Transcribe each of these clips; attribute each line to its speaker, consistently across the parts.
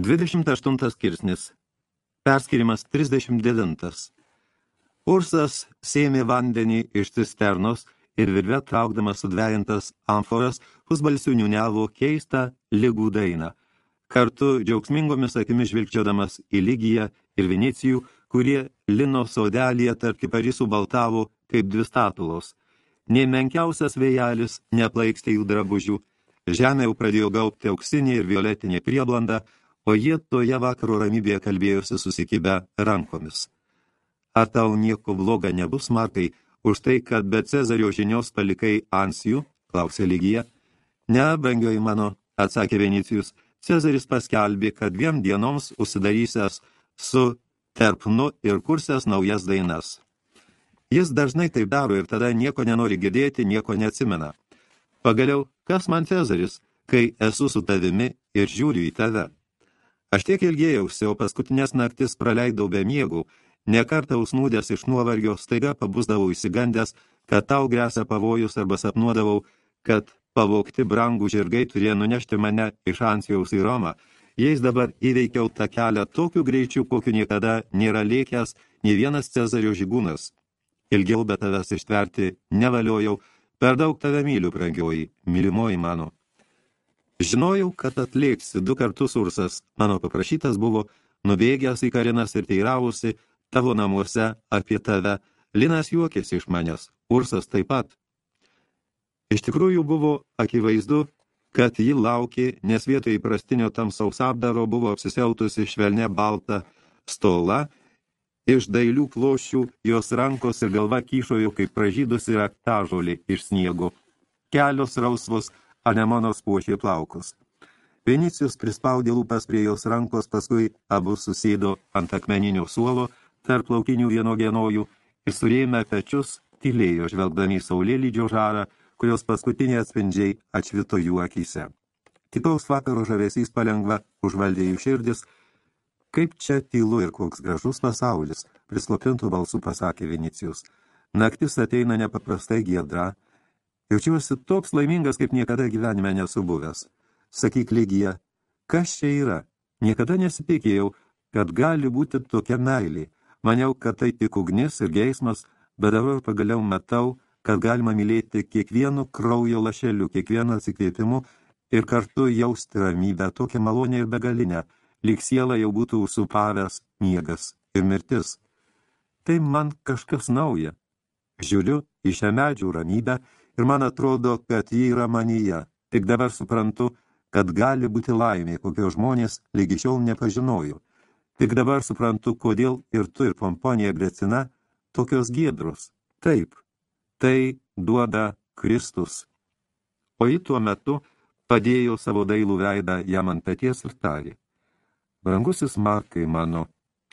Speaker 1: 28 skirsnis. Perskirimas 39. Ursas sėmė vandenį iš cisternos ir virve traukdamas sudvejintas amforas pusbalsių niuniavo keistą lygų dainą. Kartu džiaugsmingomis akimis žvilgčiodamas į lygiją ir Vinicijų, kurie lino saudelėje tarp kiparisų baltavo kaip dvi statulos. Nei menkiausias vėjelis neplaikstė jų drabužių. Žemė jau pradėjo gaupti auksinį ir violetinį prieblandą, o jie toje vakaro ramybėje kalbėjosi susikibę rankomis. Ar tau nieko bloga nebus, Markai, už tai, kad be Cezario žinios palikai ansijų? klausė lygija. Ne, brangioji mano, atsakė Venicijus, Cezaris paskelbė, kad dviem dienoms užsidarysęs su terpnu ir kursęs naujas dainas. Jis dažnai taip daro ir tada nieko nenori girdėti, nieko neatsimena. Pagaliau, kas man Cezaris, kai esu su tavimi ir žiūriu į tave? Aš tiek ilgėjausi, o paskutinės naktis praleidau be miegų, nekartą užsnūdęs iš nuovargio, staiga pabusdavau įsigandęs, kad tau grėsia pavojus arba sapnuodavau, kad pavokti brangų žirgai turėjo nunešti mane iš Ansijaus į Romą. Jais dabar įveikiau tą kelią tokiu greičiu, kokiu niekada nėra lėkęs nei vienas Cezario žygūnas. Ilgiau be tavęs ištverti nevaliojau, per daug tave myliu, brangioji, mylimoji mano. Žinojau, kad atlėksi du kartus Ursas, mano paprašytas buvo, nubėgęs į Karinas ir teiravusi tavo namuose apie tave. Linas juokėsi iš manęs, Ursas taip pat. Iš tikrųjų buvo akivaizdu, kad ji laukė, nes vietoj įprastinio tamsaus apdaro buvo apsisiautusi švelne balta stola, iš dailių klošių jos rankos ir galva kyšojo kaip pražydusi raktažolį iš sniego. Kelios rausvos anemonos puošė plaukus. Vinicijus prispaudė lūpas prie jos rankos, paskui abu susėdo ant akmeninio suolo tarp laukinių vienogienojų ir surėmę pečius tylėjo žvelgdami saulėlydžio žarą, kurios paskutiniai atspindžiai atšvito jų akyse. Kitaus vakaro žavesys palengva užvaldė jų širdis, kaip čia tylu ir koks gražus pasaulis, prislopintų balsų pasakė Vinicijus. Naktis ateina nepaprastai giedra, Jaučiuosi toks laimingas, kaip niekada gyvenime nesu buvęs. Sakyk, Lygija, kas čia yra? Niekada nesipikėjau, kad gali būti tokia meilė. Maniau, kad tai tik ugnis ir geismas, bet dabar pagaliau matau, kad galima mylėti kiekvienu kraujo lašeliu, kiekvienu atsikvėpimu ir kartu jausti ramybę, tokią malonę ir begalinę, lyg siela jau būtų supavęs miegas ir mirtis. Tai man kažkas nauja. Žiūriu į šią medžių ramybę ir man atrodo, kad ji yra manyje. Tik dabar suprantu, kad gali būti laimė, kokio žmonės lygi šiol nepažinojo. Tik dabar suprantu, kodėl ir tu ir pomponija Grecina tokios giedros. Taip, tai duoda Kristus. O į tuo metu padėjo savo dailų veidą jam ant peties ir tarė. Brangusis Markai mano,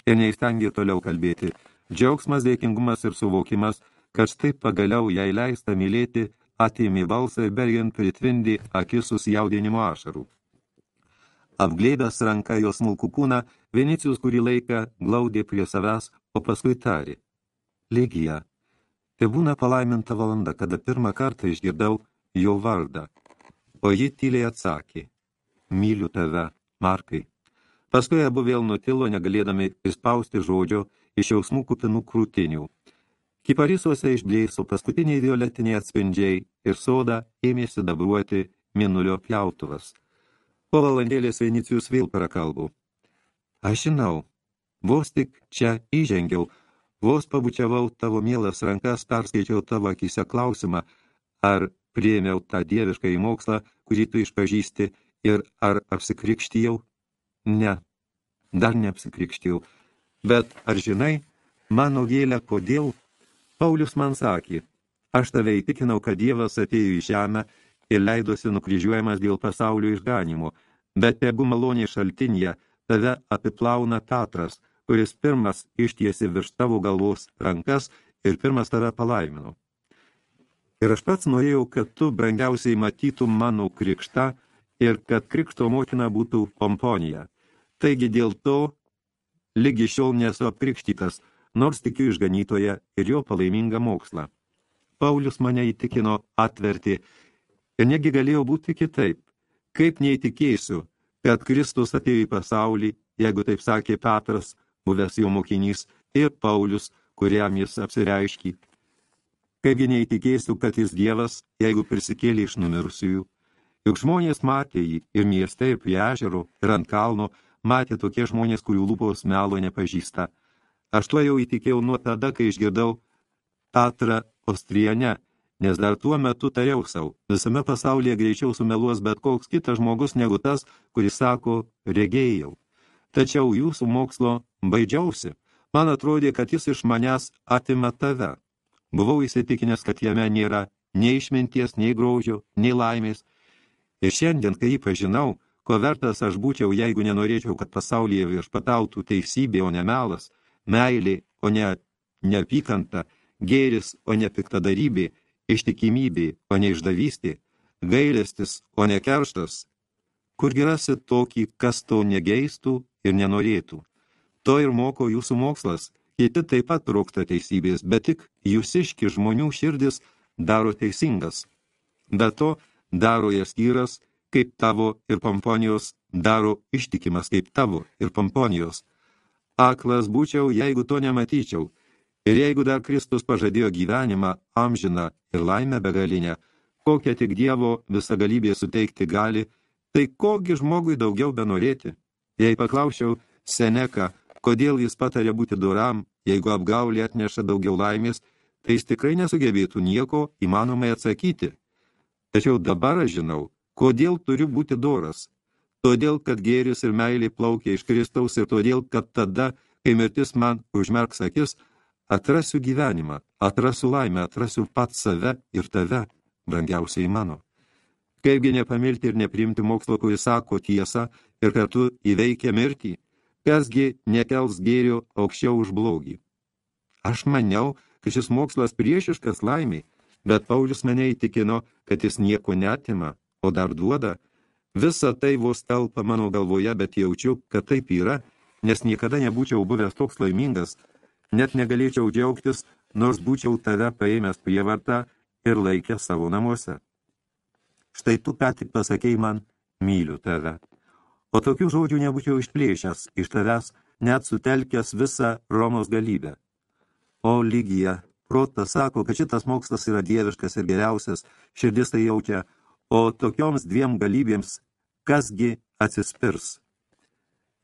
Speaker 1: ir neįstengė toliau kalbėti, džiaugsmas, dėkingumas ir suvokimas – kad štai pagaliau jai leista mylėti, atėmė balsą ir bergiant pritvindė akis susijaudinimo ašarų. Apglėbęs ranką jos smulkų kūną, Venicijus kurį laiką glaudė prie savęs, o paskui tarė. Legija, tai būna palaiminta valanda, kada pirmą kartą išgirdau jo vardą, o ji tyliai atsakė. Myliu tave, Markai. Paskui abu vėl nutilo, negalėdami įspausti žodžio iš jausmų kupinų krūtinių. Kiparisuose išblėso paskutiniai violetiniai atspindžiai ir sodą ėmėsi dabruoti minulio pjautuvas. Po valandėlės Venicijus vėl prakalbų. Aš žinau, vos tik čia įžengiau, vos pabučiavau tavo mielas rankas, perskaičiau tavo akise klausimą, ar priėmiau tą dievišką į mokslą, kurį tu išpažįsti, ir ar apsikrikštijau? Ne, dar neapsikrikštijau. Bet ar žinai, mano gėlę, kodėl Paulius man sakė, aš tave įtikinau, kad Dievas atėjo į žemę ir leidosi nukryžiuojamas dėl pasaulio išganimo, bet tegu malonė šaltinėje tave apiplauna Petras, kuris pirmas ištiesi virš tavo galvos rankas ir pirmas tave palaimino. Ir aš pats norėjau, kad tu brangiausiai matytum mano krikštą ir kad krikšto motina būtų pomponija. Taigi dėl to lygi šiol nesu apkrikštytas, nors tikiu išganytoje ir jo palaimingą mokslą. Paulius mane įtikino atverti, ir negi galėjo būti kitaip. Kaip neįtikėsiu, kad Kristus atėjo į pasaulį, jeigu taip sakė Petras, buvęs jo mokinys, ir Paulius, kuriam jis apsireiškė. Kaipgi neįtikėsiu, kad jis Dievas, jeigu prisikėlė iš numirusiųjų. Juk žmonės matė jį ir mieste, ir prie ežero, ir ant kalno, matė tokie žmonės, kurių lūpos melo nepažįsta. Aš tuo jau įtikėjau nuo tada, kai išgirdau Petrą Ostriene, nes dar tuo metu tariau savo, visame pasaulyje greičiau sumeluos bet koks kitas žmogus negu tas, kuris sako, regėjau. Tačiau jūsų mokslo baidžiausi, man atrodė, kad jis iš manęs atima tave. Buvau įsitikinęs, kad jame nėra nei išminties, nei grožio, nei laimės. Ir šiandien, kai jį pažinau, ko vertas aš būčiau, jeigu nenorėčiau, kad pasaulyje viešpatautų teisybė, o ne melas, meilė, o ne neapykanta, gėris, o ne piktadarybė, ištikimybė, o ne išdavystė, gailestis, o ne kerštas. Kur girasi tokį, kas to negeistų ir nenorėtų. To ir moko jūsų mokslas, kiti taip pat trūksta teisybės, bet tik jūsiški žmonių širdis daro teisingas. Be to, daro jas kyras, kaip tavo ir pomponijos, daro ištikimas kaip tavo ir pomponijos. Aklas būčiau, jeigu to nematyčiau, Ir jeigu dar Kristus pažadėjo gyvenimą, amžiną ir laimę begalinę, kokią tik Dievo visagalybė suteikti gali, tai kogi žmogui daugiau benorėti? Jei paklausčiau Seneką, kodėl jis patarė būti duram, jeigu apgaulė atneša daugiau laimės, tai jis tikrai nesugebėtų nieko įmanomai atsakyti. Tačiau dabar aš žinau, kodėl turiu būti doras. Todėl, kad gėris ir meilė plaukia iš Kristaus ir todėl, kad tada, kai mirtis man užmerks akis, Atrasiu gyvenimą, atrasiu laimę, atrasiu pat save ir tave, brangiausiai mano. Kaipgi nepamilti ir neprimti mokslo, kuris sako tiesą ir kartu įveikia mirtį, kasgi nekels gėrio aukščiau už blogį. Aš maniau, kad šis mokslas priešiškas laimiai, bet Paulius mane įtikino, kad jis nieko netima, o dar duoda. Visa tai vos telpa mano galvoje, bet jaučiu, kad taip yra, nes niekada nebūčiau buvęs toks laimingas, net negalėčiau džiaugtis, nors būčiau tave paėmęs prievartą ir laikę savo namuose. Štai tu ką tik pasakei man, myliu tave. O tokių žodžių nebūčiau išplėšęs iš tavęs, net sutelkęs visą Romos galybę. O lygija, protas sako, kad šitas mokslas yra dieviškas ir geriausias, širdis tai jaučia, o tokioms dviem galybėms kasgi atsispirs.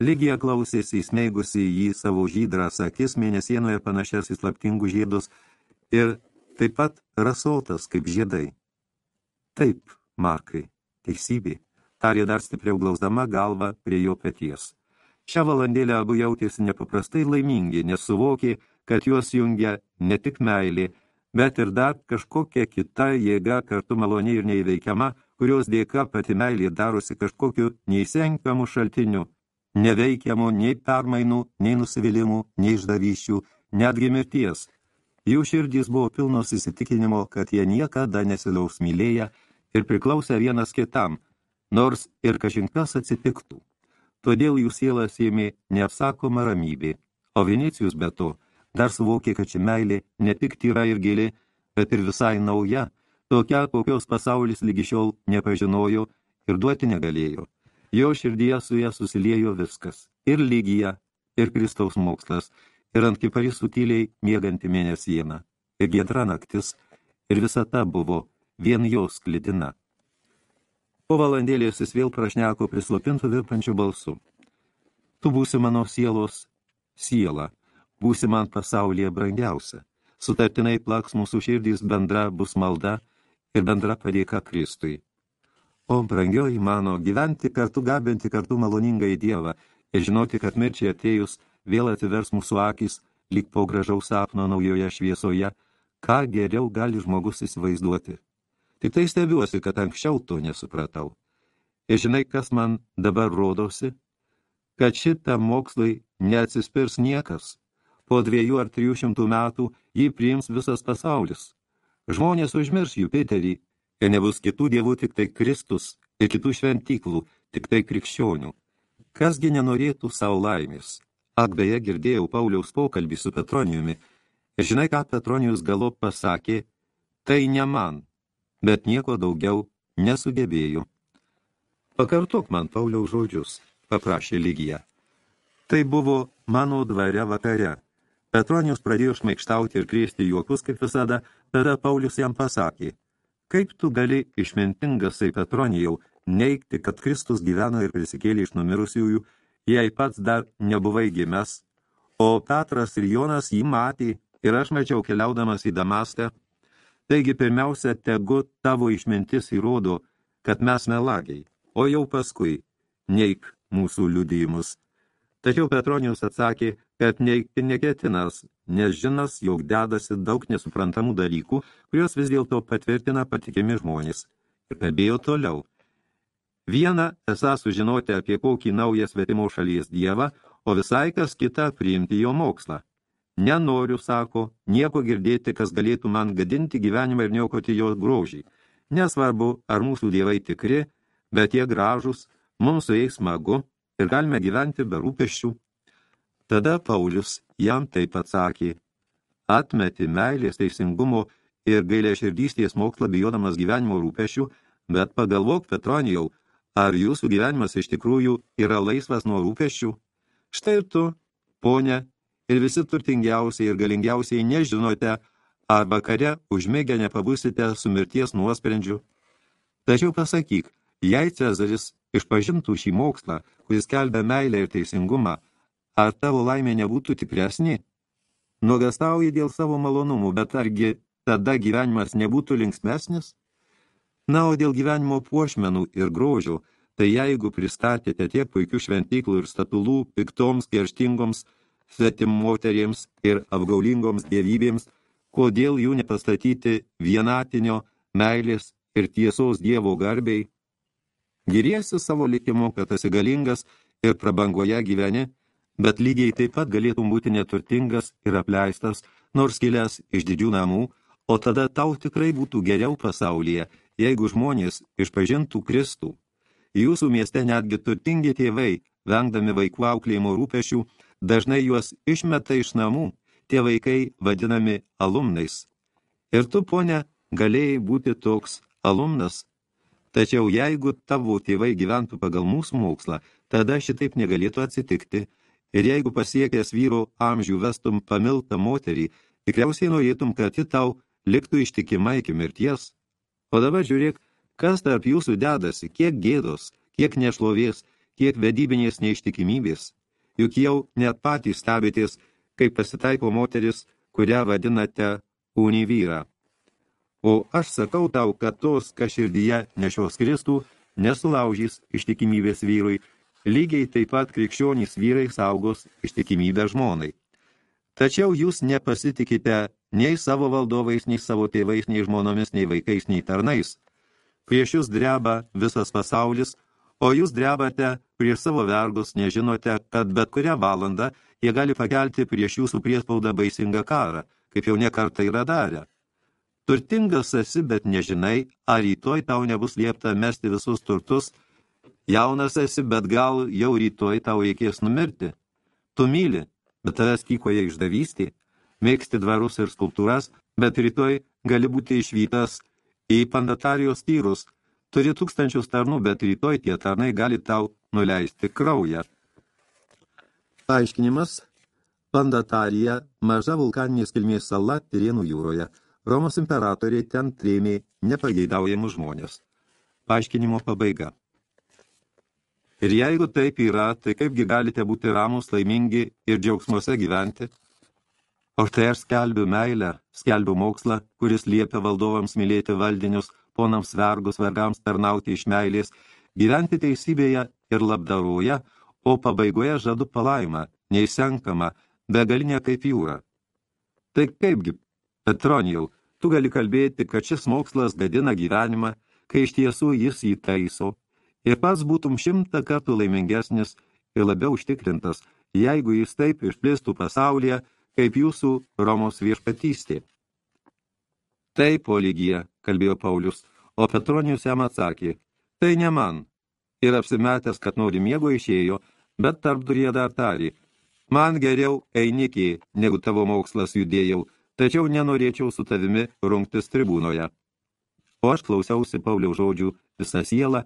Speaker 1: Ligija klausėsi įsmeigusi jį savo žydras akis mėnesienoje panašias į slaptingų žiedus ir taip pat rasotas kaip žiedai. Taip, Markai, teisybė, tarė dar stipriau glausdama galvą prie jo peties. Šią valandėlę abu jautėsi nepaprastai laimingi, nes suvokė, kad juos jungia ne tik meilė, bet ir dar kažkokia kita jėga kartu maloniai ir neįveikiama, kurios dėka pati meilė darosi kažkokiu neįsenkiamu šaltiniu, neveikiamo nei permainų, nei nusivylimų, nei išdavyščių, netgi mirties. Jų širdys buvo pilnos įsitikinimo, kad jie niekada nesilaus mylėję ir priklausė vienas kitam, nors ir kažinkas atsitiktų. Todėl jų sielas ėmė neapsakoma ramybė, o Venecijus be to dar suvokė, kad ši meilė ne tik tyra ir gili, bet ir visai nauja, tokia, kokios pasaulis lygi šiol nepažinojo ir duoti negalėjo. Jo širdyje su ją susiliejo viskas – ir lygija, ir Kristaus mokslas, ir ant kiparisų tyliai mieganti mėnesieną, ir giedra naktis, ir visata buvo vien jos klidina. Po valandėlės jis vėl prašneko prislopintų virpančių balsų. Tu būsi mano sielos siela, būsi man pasaulyje brangiausia. Sutartinai plaks mūsų širdys bendra bus malda ir bendra padėka Kristui. O, brangioji mano, gyventi kartu, gabinti kartu maloningą į Dievą ir žinoti, kad mirčiai atėjus vėl atvers mūsų akis, lyg po gražaus sapno naujoje šviesoje, ką geriau gali žmogus įsivaizduoti. Tik tai stebiuosi, kad anksčiau to nesupratau. Ir žinai, kas man dabar rodosi? Kad šitą mokslai neatsispirs niekas. Po dviejų ar trijų šimtų metų jį priims visas pasaulis. Žmonės užmirs Jupiterį ir nebus kitų dievų tik tai Kristus ir kitų šventyklų, tik tai krikščionių. Kasgi nenorėtų savo laimės? Ak, beje, girdėjau Pauliaus pokalbį su Petronijumi. Ir žinai, ką Petronijus galop pasakė? Tai ne man, bet nieko daugiau nesugebėjau. Pakartok man Pauliaus žodžius, paprašė lygija. Tai buvo mano dvare vakare. Petronijus pradėjo šmaikštauti ir krėsti juokus, kaip visada, tada Paulius jam pasakė, kaip tu gali išmintingasai Petronijau neikti, kad Kristus gyveno ir prisikėlė iš numirusiųjų, jei pats dar nebuvai gimęs, o Petras ir Jonas jį matė ir aš mačiau keliaudamas į Damaską. Taigi pirmiausia, tegu tavo išmintis įrodo, kad mes melagiai, o jau paskui neik mūsų liudijimus. Tačiau Petronijus atsakė, kad neketinas, nes žinas, jog dedasi daug nesuprantamų dalykų, kurios vis dėlto patvirtina patikimi žmonės. Ir kalbėjo toliau. Viena, esą sužinoti apie kokį naują svetimo šalies dievą, o visai kas kita priimti jo mokslą. Nenoriu, sako, nieko girdėti, kas galėtų man gadinti gyvenimą ir niokoti jo grožį. Nesvarbu, ar mūsų dievai tikri, bet jie gražus, mums su jais smagu, ir galime gyventi be rūpeščių. Tada Paulius jam taip atsakė, atmeti meilės teisingumo ir gailė širdystės mokslą bijodamas gyvenimo rūpeščių, bet pagalvok, Petronijau, ar jūsų gyvenimas iš tikrųjų yra laisvas nuo rūpeščių? Štai ir tu, ponė, ir visi turtingiausiai ir galingiausiai nežinote, ar vakare užmėgę nepabusite su mirties nuosprendžiu. Tačiau pasakyk, jei Cezaris išpažintų šį mokslą, kuris kelbia meilę ir teisingumą, ar tavo laimė nebūtų tikresnė? Nuogastauji dėl savo malonumų, bet argi tada gyvenimas nebūtų linksmesnis? Na, o dėl gyvenimo puošmenų ir grožių, tai jeigu pristatėte tiek puikių šventyklų ir statulų piktoms, kerštingoms, svetim moteriems ir apgaulingoms dievybėms, kodėl jų nepastatyti vienatinio, meilės ir tiesos dievo garbiai, Giriesi savo likimu, kad esi galingas ir prabangoje gyveni, bet lygiai taip pat galėtum būti neturtingas ir apleistas, nors kilęs iš didžių namų, o tada tau tikrai būtų geriau pasaulyje, jeigu žmonės išpažintų Kristų. Jūsų mieste netgi turtingi tėvai, vengdami vaikų auklėjimo rūpešių, dažnai juos išmeta iš namų, tie vaikai vadinami alumnais. Ir tu, ponė, galėjai būti toks alumnas, Tačiau jeigu tavo tėvai gyventų pagal mūsų mokslą, tada šitaip negalėtų atsitikti. Ir jeigu pasiekęs vyro amžių vestum pamiltą moterį, tikriausiai norėtum, kad ji tau liktų ištikima iki mirties. O dabar žiūrėk, kas tarp jūsų dedasi, kiek gėdos, kiek nešlovės, kiek vedybinės neištikimybės. Juk jau net patys stebėtės, kaip pasitaiko moteris, kurią vadinate univyrą. O aš sakau tau, kad tos, kas širdyje nešios Kristų, nesulaužys ištikimybės vyrui, lygiai taip pat krikščionys vyrai saugos ištikimybę žmonai. Tačiau jūs nepasitikite nei savo valdovais, nei savo tėvais, nei žmonomis, nei vaikais, nei tarnais. Prieš jūs dreba visas pasaulis, o jūs drebate prieš savo vergus, nežinote, kad bet kurią valandą jie gali pakelti prieš jūsų priespaudą baisingą karą, kaip jau nekartą yra darę. Turtingas esi, bet nežinai, ar rytoj tau nebus liepta mesti visus turtus. Jaunas esi, bet gal jau rytoj tau reikės numirti. Tu myli, bet tavęs tykoja išdavystė. Mėgsti dvarus ir skulptūras, bet rytoj gali būti išvytas į pandatarijos tyrus. Turi tūkstančius tarnų, bet rytoj tie tarnai gali tau nuleisti kraują. Paaiškinimas Pandatarija – maža vulkaninės kilmės sala Tirienų jūroje – Romos imperatoriai ten trėmė nepageidaujamus žmonės. Paaiškinimo pabaiga. Ir jeigu taip yra, tai kaipgi galite būti ramus, laimingi ir džiaugsmuose gyventi? O štai aš skelbiu meilę, skelbiu mokslą, kuris liepia valdovams mylėti valdinius, ponams vergus, vergams tarnauti iš meilės, gyventi teisybėje ir labdaroje, o pabaigoje žadu palaimą, neįsenkamą, begalinę kaip jūra. Tai kaipgi Petronijau, tu gali kalbėti, kad šis mokslas gadina gyvenimą, kai iš tiesų jis jį taiso, ir pats būtum šimtą kartų laimingesnis ir labiau užtikrintas, jeigu jis taip išplėstų pasaulyje, kaip jūsų Romos viešpatystė. Taip, Oligija, kalbėjo Paulius, o Petronijus jam atsakė, tai ne man. Ir apsimetęs, kad nori miego išėjo, bet tarp durė dar tarė, man geriau einikė, negu tavo mokslas judėjau, tačiau nenorėčiau su tavimi rungtis tribūnoje. O aš klausiausi Pauliaus žodžių visą sielą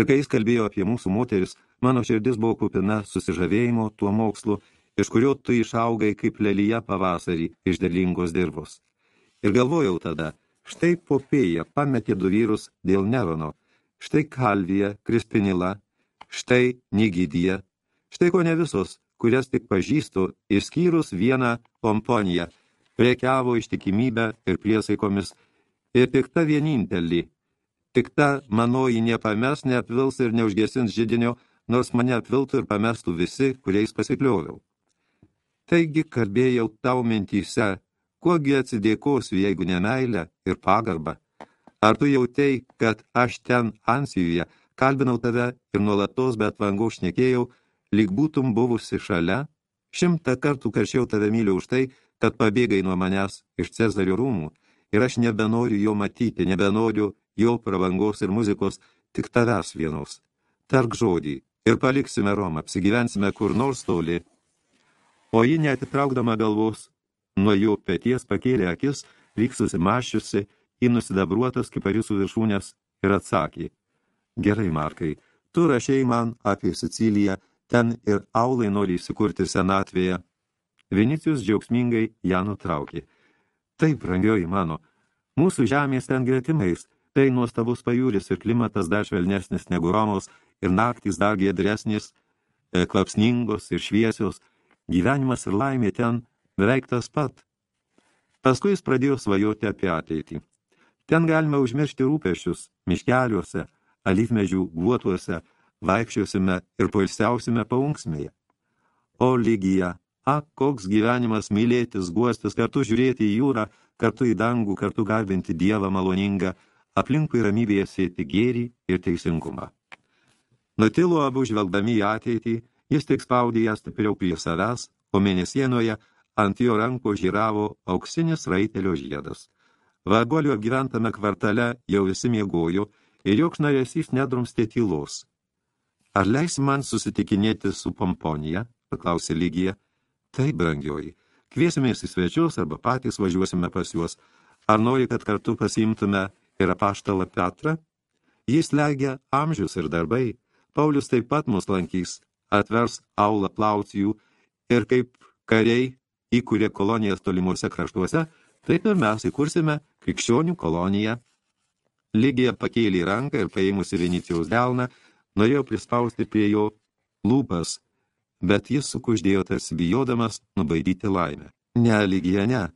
Speaker 1: Ir kai jis kalbėjo apie mūsų moteris, mano širdis buvo kupina susižavėjimo tuo mokslu, iš kurio tu išaugai kaip lelyje pavasarį iš derlingos dirbos. Ir galvojau tada, štai Popėja pametė du vyrus dėl Nerono, štai Kalvija, Krispinila, štai Nigidija, štai ko ne visos, kurias tik pažįstu, išskyrus vieną Pomponiją, prekiavo ištikimybę ir priesaikomis, ir tik ta vienintelį, tik ta manoji nepames, neapvils ir neužgesins žydinio, nors mane apviltų ir pamestų visi, kuriais pasiklioviau. Taigi kalbėjau tau mintyse, kuogi atsidėkosiu, jeigu ne meilę ir pagarbą. Ar tu jautei, kad aš ten Ansijuje kalbinau tave ir nuolatos bet vangau šnekėjau, lyg būtum buvusi šalia? Šimtą kartų karšiau tave myliu už tai, kad pabėgai nuo manęs iš Cezario rūmų ir aš nebenoriu jo matyti, nebenoriu jo pravangos ir muzikos, tik tavęs vienos. Tark žodį ir paliksime Romą, apsigyvensime kur nors toli. O ji neatitraukdama galvos, nuo jo peties pakėlė akis, lyg susimašiusi į nusidabruotas kipariusų viršūnės ir atsakė. Gerai, Markai, tu rašėjai man apie Siciliją, ten ir aulai nori įsikurti senatvėje. Vinicijus džiaugsmingai ją nutraukė. Taip, brangioji mano, mūsų žemės ten gretimais, tai nuostabus pajūris ir klimatas dar švelnesnis negu Romos ir naktys dar giedresnis, e, klapsningos ir šviesios, gyvenimas ir laimė ten beveik tas pat. Paskui jis pradėjo svajoti apie ateitį. Ten galime užmiršti rūpešius, miškeliuose, alyvmežių guotuose, vaikščiosime ir poilsiausime paunksmėje. O lygija, a, koks gyvenimas mylėtis, guostis, kartu žiūrėti į jūrą, kartu į dangų, kartu garbinti Dievą maloningą, aplinkui ramybėje sėti gėrį ir teisingumą. Nutilo abu žvelgdami į ateitį, jis tik spaudė ją stipriau prie savęs, o mėnesienoje ant jo ranko žyravo auksinis raitelio žiedas. Varguolio apgyventame kvartale jau visi miegojo ir joks naresys nedrumstė tylos. Ar leisi man susitikinėti su Pomponija? paklausė Lygija. Taip, brangioji, kviesimės į svečius arba patys važiuosime pas juos. Ar nori, kad kartu pasiimtume ir apaštalą Petrą? Jis legia amžius ir darbai. Paulius taip pat mus lankys, atvers aulą plaucijų ir kaip kariai įkūrė kolonijas tolimuose kraštuose, taip ir mes įkursime krikščionių koloniją. Lygija pakėlė ranką ir paėmusi Venicijaus delną, norėjo prispausti prie jo lūpas, bet jis sukuždėjo tarsi bijodamas nubaidyti laimę. Ne, Lygija, ne.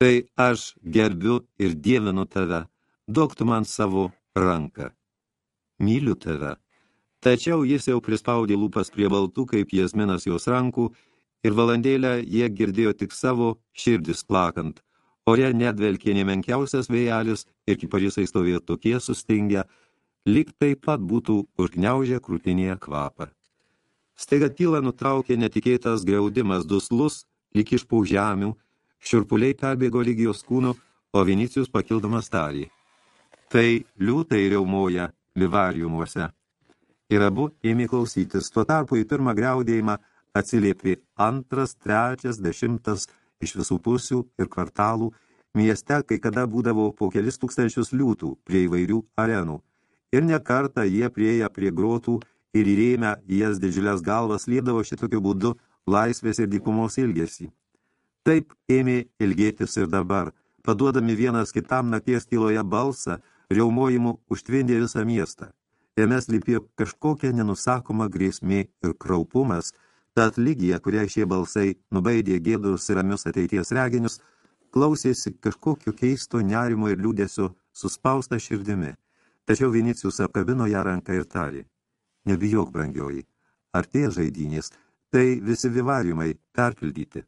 Speaker 1: Tai aš gerbiu ir dievinu tave, duok tu man savo ranką. Myliu tave. Tačiau jis jau prispaudė lūpas prie baltų, kaip jasminas jos rankų, ir valandėlę jie girdėjo tik savo širdis plakant. Ore nedvelkė nemenkiausias vėjelis ir kiparisai stovėjo tokie sustingę, lyg taip pat būtų užgniaužę krūtinėje kvapą. Staiga tylą nutraukė netikėtas greudimas duslus, lyg iš paužemių, šiurpuliai perbėgo lygijos kūno, o Vinicijus pakildamas tarį. Tai liūtai riaumoja vivariumuose. Ir abu ėmė klausytis. Tuo tarpu į pirmą greudėjimą atsiliepė antras, trečias, dešimtas iš visų pusių ir kvartalų. Mieste kai kada būdavo po kelis tūkstančius liūtų prie įvairių arenų. Ir ne kartą jie prieja prie grotų ir įrėmę jas didžiulės galvas liedavo šitokiu būdu laisvės ir dykumos ilgesį. Taip ėmė ilgėtis ir dabar, paduodami vienas kitam nakties tyloje balsą, riaumojimu užtvindė visą miestą. Jame slypėjo kažkokia nenusakoma grėsmė ir kraupumas, tad lygija, kuriai šie balsai nubaidė gėdus ir ramius ateities reginius, klausėsi kažkokio keisto nerimo ir liūdėsio suspausta širdimi. Tačiau Vinicijus apkabino ją ranką ir tarė. Nebijok, brangioji, artėja žaidynės, tai visi vivariumai perpildyti.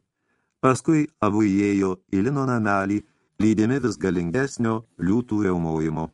Speaker 1: Paskui abu įėjo į lino namelį, lydimi vis galingesnio liūtų reumojimo.